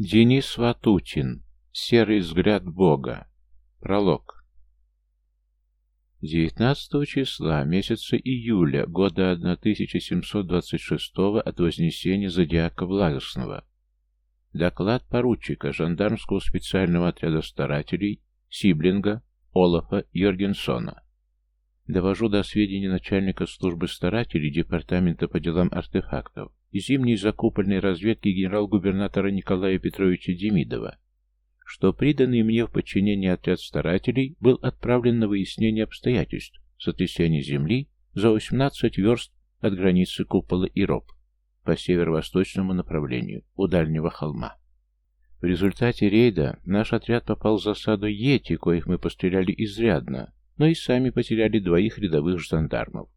Денис Ватутин. Серый взгляд Бога. Пролог. 19 числа месяца июля года 1726 от Вознесения Зодиака Благостного. Доклад поручика жандармского специального отряда старателей Сиблинга Олафа Йоргенсона. Довожу до сведения начальника службы старателей Департамента по делам артефактов и зимней закупольной разведки генерал-губернатора Николая Петровича Демидова, что приданный мне в подчинение отряд старателей был отправлен на выяснение обстоятельств сотрясения земли за 18 верст от границы купола и роб по северо-восточному направлению, у дальнего холма. В результате рейда наш отряд попал в засаду Йети, коих мы постреляли изрядно, но и сами потеряли двоих рядовых жандармов.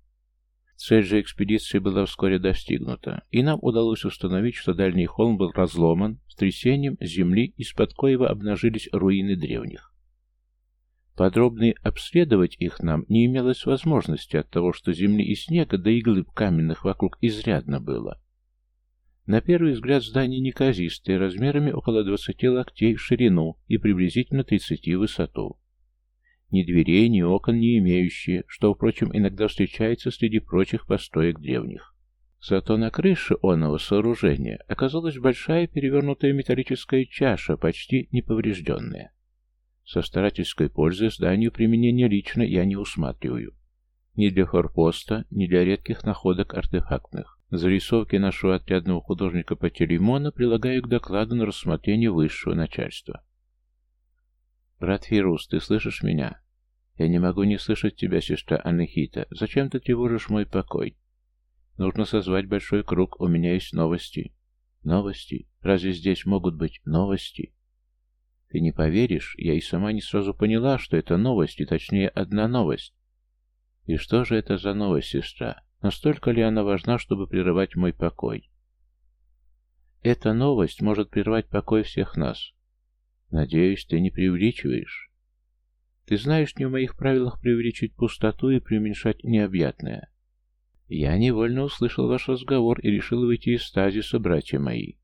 Цель же экспедиции была вскоре достигнута, и нам удалось установить, что дальний холм был разломан с трясением земли, из-под коего обнажились руины древних. Подробно обследовать их нам не имелось возможности от того, что земли и снега, да и глыб каменных вокруг изрядно было. На первый взгляд здание неказистое, размерами около 20 локтей в ширину и приблизительно 30 в высоту ни дверей, ни окон не имеющие, что, впрочем, иногда встречается среди прочих построек древних. Зато на крыше оного сооружения оказалась большая перевернутая металлическая чаша, почти неповрежденная. Со старательской пользой зданию применения лично я не усматриваю. Ни для форпоста, ни для редких находок артефактных. Зарисовки нашего отрядного художника по Телемона прилагаю к докладу на рассмотрение высшего начальства. «Брат Фирус, ты слышишь меня?» «Я не могу не слышать тебя, сестра Анахита. Зачем ты тревожишь мой покой?» «Нужно созвать большой круг, у меня есть новости». «Новости? Разве здесь могут быть новости?» «Ты не поверишь, я и сама не сразу поняла, что это новости, точнее, одна новость». «И что же это за новость, сестра? Настолько ли она важна, чтобы прерывать мой покой?» «Эта новость может прервать покой всех нас. Надеюсь, ты не преувеличиваешь. Ты знаешь, не в моих правилах преувеличить пустоту и преуменьшать необъятное. Я невольно услышал ваш разговор и решил выйти из стазиса, братья мои.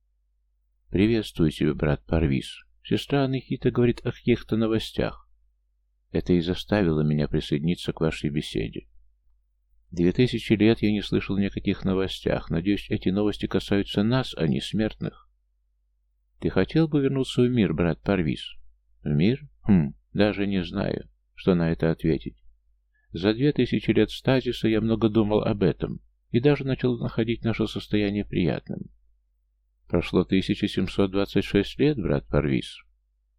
Приветствую тебя, брат Парвис. Сестра Анахита говорит о каких-то новостях. Это и заставило меня присоединиться к вашей беседе. Две тысячи лет я не слышал ни о каких новостях. Надеюсь, эти новости касаются нас, а не смертных. Ты хотел бы вернуться в мир, брат Парвис? В мир? Хм, даже не знаю, что на это ответить. За две тысячи лет стазиса я много думал об этом и даже начал находить наше состояние приятным. Прошло 1726 лет, брат Парвис.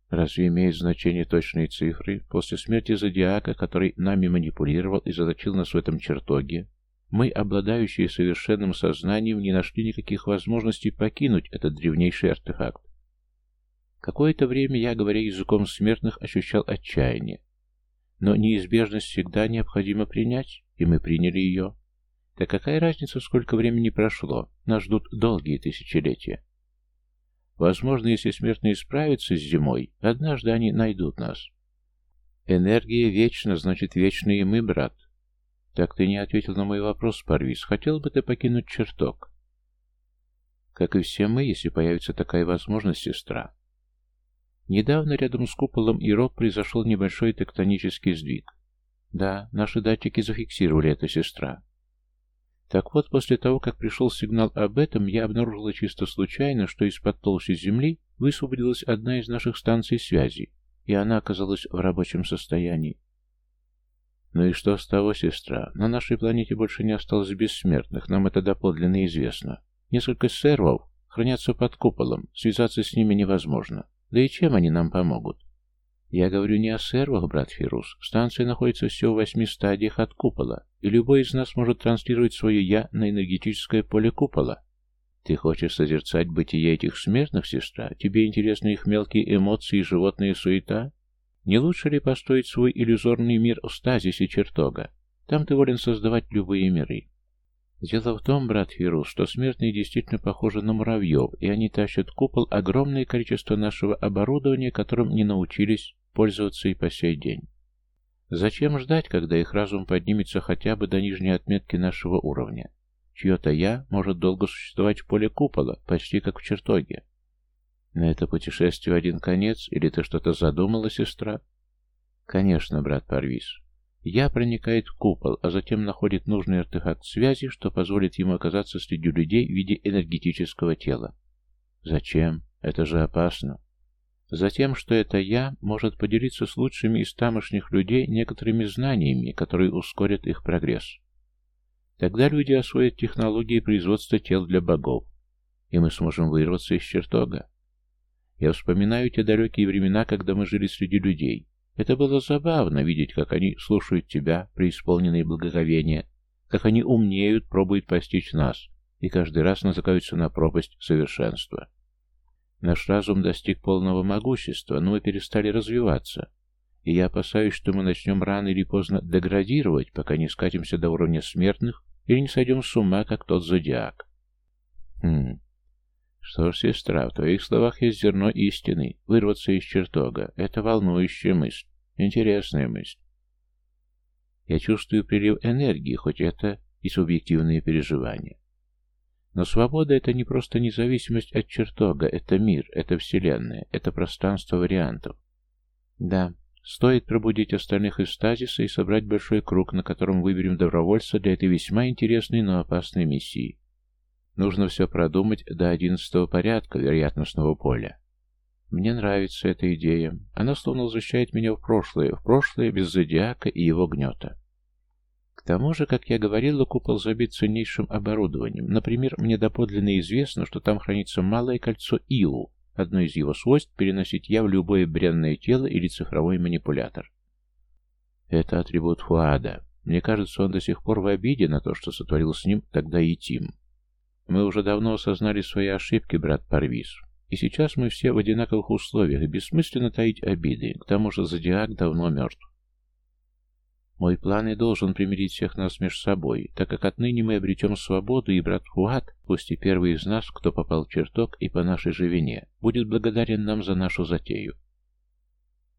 Разве имеет значение точные цифры? После смерти Зодиака, который нами манипулировал и заточил нас в этом чертоге, мы, обладающие совершенным сознанием, не нашли никаких возможностей покинуть этот древнейший артефакт. Какое-то время я, говоря языком смертных, ощущал отчаяние. Но неизбежность всегда необходимо принять, и мы приняли ее. Да какая разница, сколько времени прошло? Нас ждут долгие тысячелетия. Возможно, если смертные справятся с зимой, однажды они найдут нас. Энергия вечна, значит, вечны и мы, брат. Так ты не ответил на мой вопрос, Парвис. Хотел бы ты покинуть чертог? Как и все мы, если появится такая возможность, сестра. Недавно рядом с куполом Ирок произошел небольшой тектонический сдвиг. Да, наши датчики зафиксировали это, сестра. Так вот, после того, как пришел сигнал об этом, я обнаружила чисто случайно, что из-под толщи Земли высвободилась одна из наших станций связи, и она оказалась в рабочем состоянии. Ну и что с того, сестра? На нашей планете больше не осталось бессмертных, нам это доподлинно известно. Несколько сервов хранятся под куполом, связаться с ними невозможно. Да и чем они нам помогут? Я говорю не о сервах, брат Фирус. Станция находится всего в восьми стадиях от купола, и любой из нас может транслировать свое «я» на энергетическое поле купола. Ты хочешь созерцать бытие этих смертных, сестра? Тебе интересны их мелкие эмоции и животная суета? Не лучше ли построить свой иллюзорный мир в стазисе чертога? Там ты волен создавать любые миры. Дело в том, брат Фирус, что смертные действительно похожи на муравьев, и они тащат купол огромное количество нашего оборудования, которым не научились пользоваться и по сей день. Зачем ждать, когда их разум поднимется хотя бы до нижней отметки нашего уровня? Чье-то «я» может долго существовать в поле купола, почти как в чертоге. На это путешествие один конец, или ты что-то задумала, сестра? Конечно, брат Парвис. Я проникает в купол, а затем находит нужный артефакт связи, что позволит ему оказаться среди людей в виде энергетического тела. Зачем? Это же опасно. Затем, что это я, может поделиться с лучшими из тамошних людей некоторыми знаниями, которые ускорят их прогресс. Тогда люди освоят технологии производства тел для богов, и мы сможем вырваться из чертога. Я вспоминаю те далекие времена, когда мы жили среди людей. Это было забавно видеть, как они слушают тебя, преисполненные благоговения, как они умнеют, пробуют постичь нас, и каждый раз натыкаются на пропасть совершенства. Наш разум достиг полного могущества, но мы перестали развиваться, и я опасаюсь, что мы начнем рано или поздно деградировать, пока не скатимся до уровня смертных или не сойдем с ума, как тот зодиак. Хм, что ж, сестра, в твоих словах есть зерно истины. Вырваться из чертога — это волнующая мысль. Интересная мысль. Я чувствую прилив энергии, хоть это и субъективные переживания. Но свобода — это не просто независимость от чертога, это мир, это вселенная, это пространство вариантов. Да, стоит пробудить остальных из стазиса и собрать большой круг, на котором выберем добровольца для этой весьма интересной, но опасной миссии. Нужно все продумать до одиннадцатого порядка вероятностного поля. Мне нравится эта идея. Она словно возвращает меня в прошлое, в прошлое без зодиака и его гнета. К тому же, как я говорила, купол забит ценнейшим оборудованием. Например, мне доподлинно известно, что там хранится малое кольцо Иу, одно из его свойств переносить я в любое бренное тело или цифровой манипулятор. Это атрибут Фуада. Мне кажется, он до сих пор в обиде на то, что сотворил с ним тогда и Тим. Мы уже давно осознали свои ошибки, брат Парвис. И сейчас мы все в одинаковых условиях, и бессмысленно таить обиды. К тому же Зодиак давно мертв. Мой план и должен примирить всех нас между собой, так как отныне мы обретем свободу, и брат Фуат, пусть и первый из нас, кто попал в чертог и по нашей же вине, будет благодарен нам за нашу затею.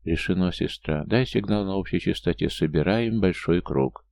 Решено, сестра. Дай сигнал на общей частоте. Собираем большой круг.